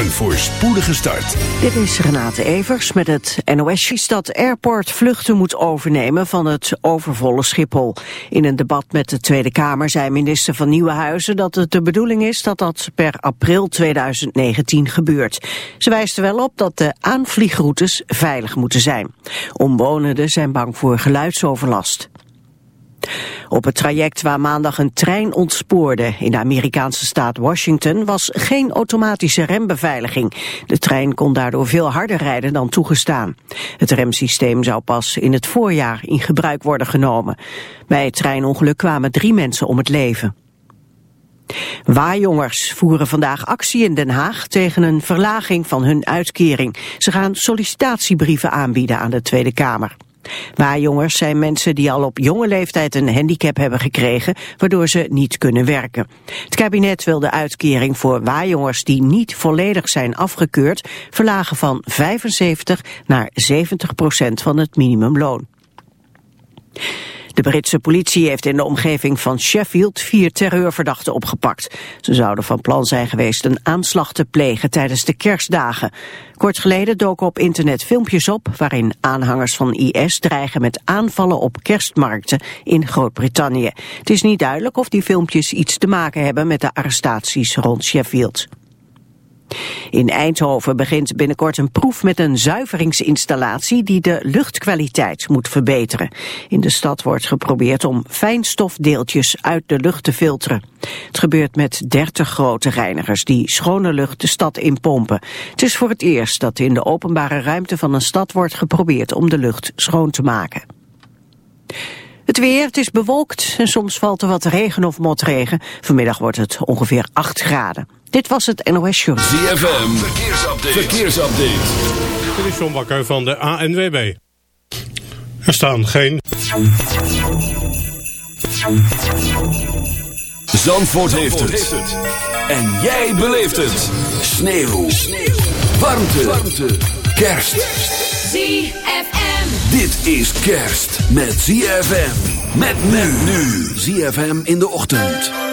Een voorspoedige start. Dit is Renate Evers met het NOS. dat Airport vluchten moet overnemen van het overvolle Schiphol. In een debat met de Tweede Kamer zei minister van Nieuwenhuizen dat het de bedoeling is dat dat per april 2019 gebeurt. Ze wijst er wel op dat de aanvliegroutes veilig moeten zijn. Omwonenden zijn bang voor geluidsoverlast. Op het traject waar maandag een trein ontspoorde in de Amerikaanse staat Washington was geen automatische rembeveiliging. De trein kon daardoor veel harder rijden dan toegestaan. Het remsysteem zou pas in het voorjaar in gebruik worden genomen. Bij het treinongeluk kwamen drie mensen om het leven. Waarjongers voeren vandaag actie in Den Haag tegen een verlaging van hun uitkering. Ze gaan sollicitatiebrieven aanbieden aan de Tweede Kamer. Waarjongers zijn mensen die al op jonge leeftijd een handicap hebben gekregen, waardoor ze niet kunnen werken. Het kabinet wil de uitkering voor waarjongers die niet volledig zijn afgekeurd verlagen van 75 naar 70 procent van het minimumloon. De Britse politie heeft in de omgeving van Sheffield vier terreurverdachten opgepakt. Ze zouden van plan zijn geweest een aanslag te plegen tijdens de kerstdagen. Kort geleden doken op internet filmpjes op waarin aanhangers van IS dreigen met aanvallen op kerstmarkten in Groot-Brittannië. Het is niet duidelijk of die filmpjes iets te maken hebben met de arrestaties rond Sheffield. In Eindhoven begint binnenkort een proef met een zuiveringsinstallatie die de luchtkwaliteit moet verbeteren. In de stad wordt geprobeerd om fijnstofdeeltjes uit de lucht te filteren. Het gebeurt met 30 grote reinigers die schone lucht de stad inpompen. Het is voor het eerst dat in de openbare ruimte van een stad wordt geprobeerd om de lucht schoon te maken. Het weer, het is bewolkt en soms valt er wat regen of motregen. Vanmiddag wordt het ongeveer 8 graden. Dit was het NOS Show. ZFM, verkeersupdate. verkeersupdate. Dit is John Bakker van de ANWB. Er staan geen... Zandvoort, heeft, het. En jij beleeft het. Sneeuw. Sneeuw. Warmte. Warmte. Kerst. ZFM. Dit is kerst met ZFM. Met men nu. ZFM in de ochtend.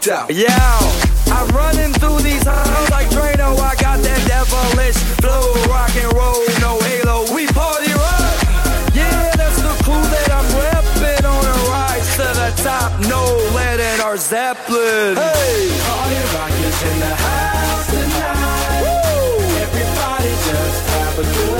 pimped out. Yeah, I'm running through these halls like Drano. I got that devilish flow, rock and roll, no halo. We party rock. Yeah, that's the clue that I'm repping on a rise to the top. No lead in our Zeppelin. Hey, party rock is in the house tonight. Woo! Everybody just have a good.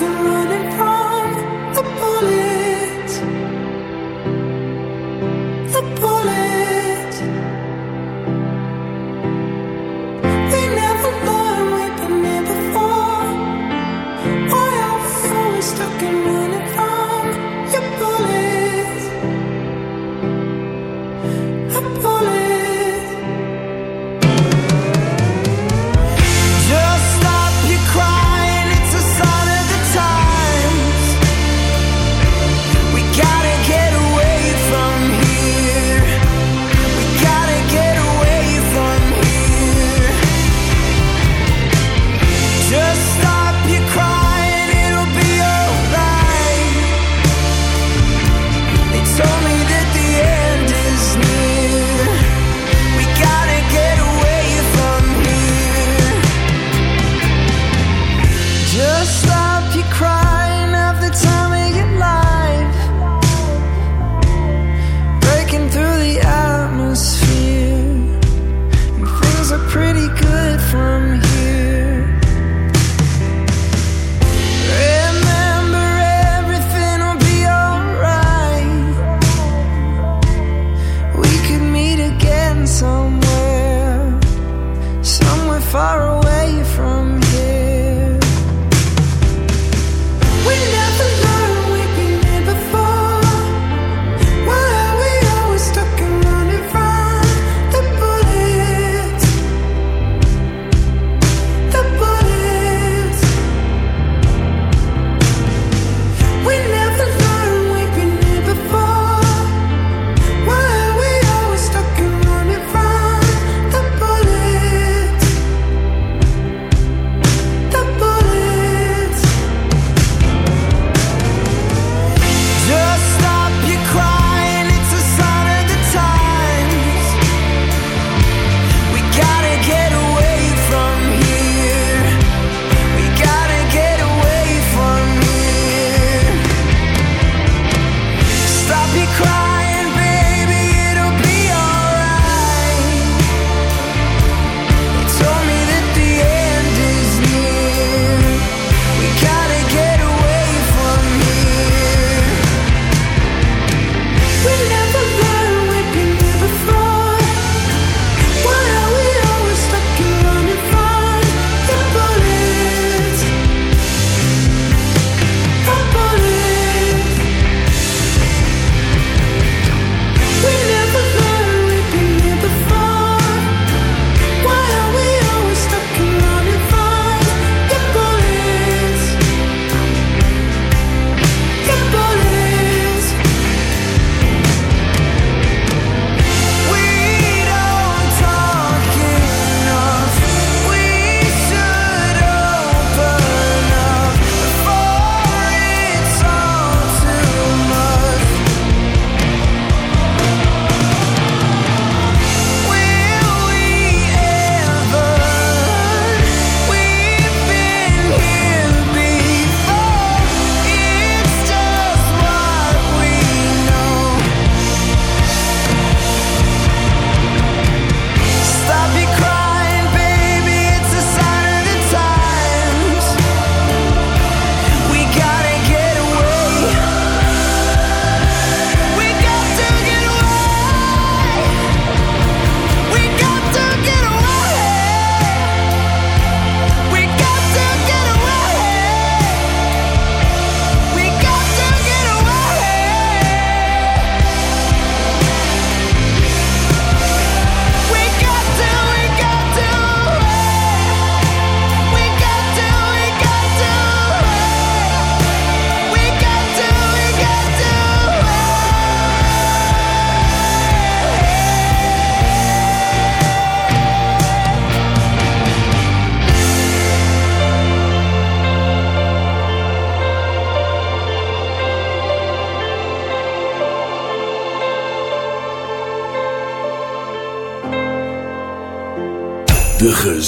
I'm running and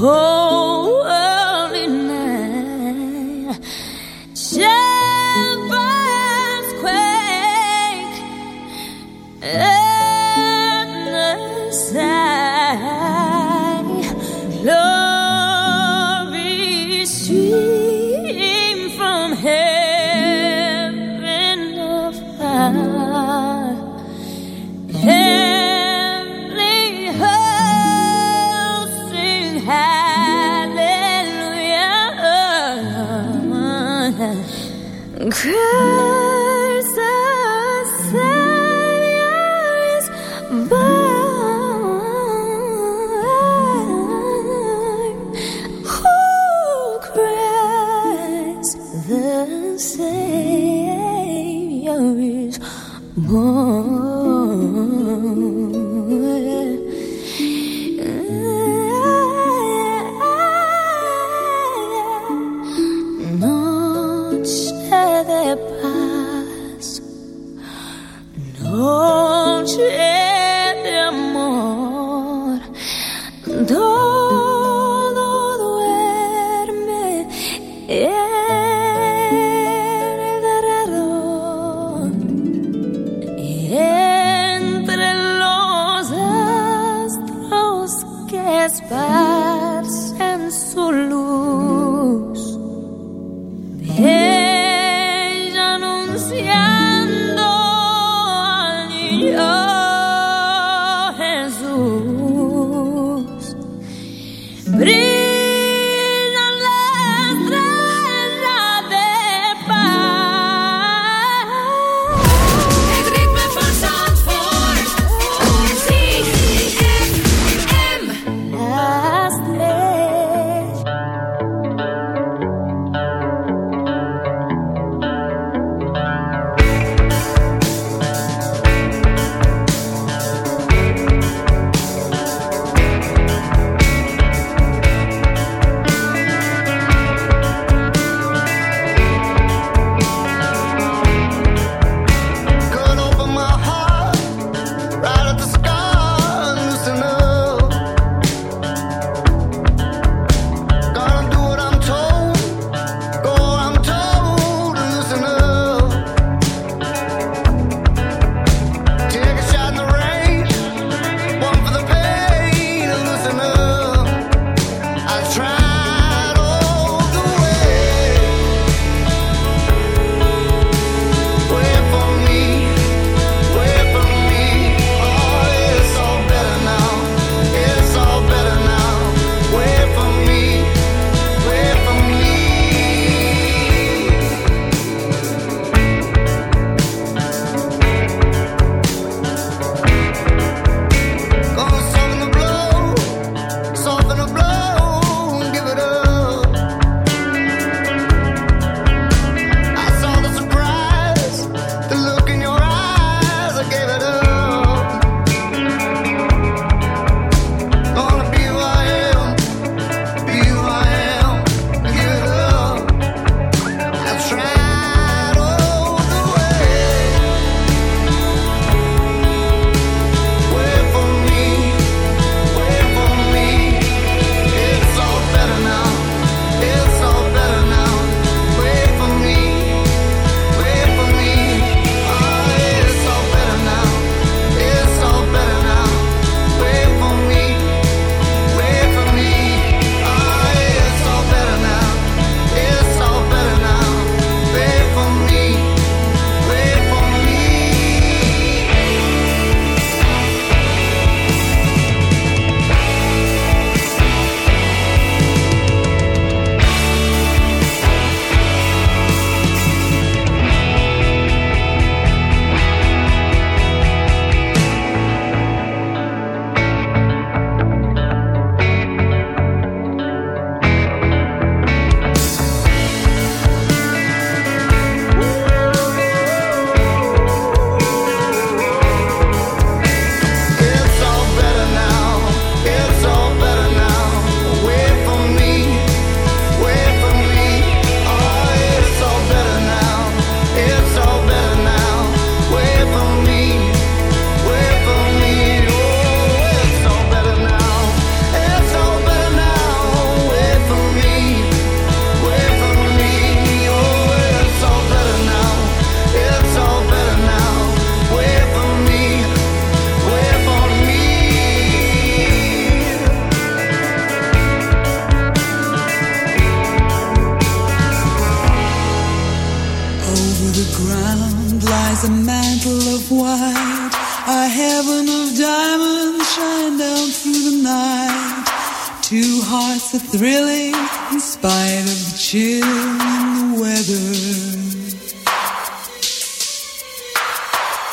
Oh.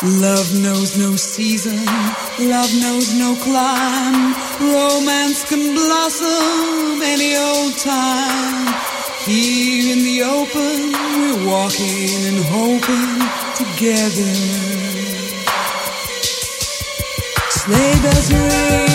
Love knows no season, love knows no climb. Romance can blossom any old time. Here in the open, we're walking and hoping together. Sleigh bells ring.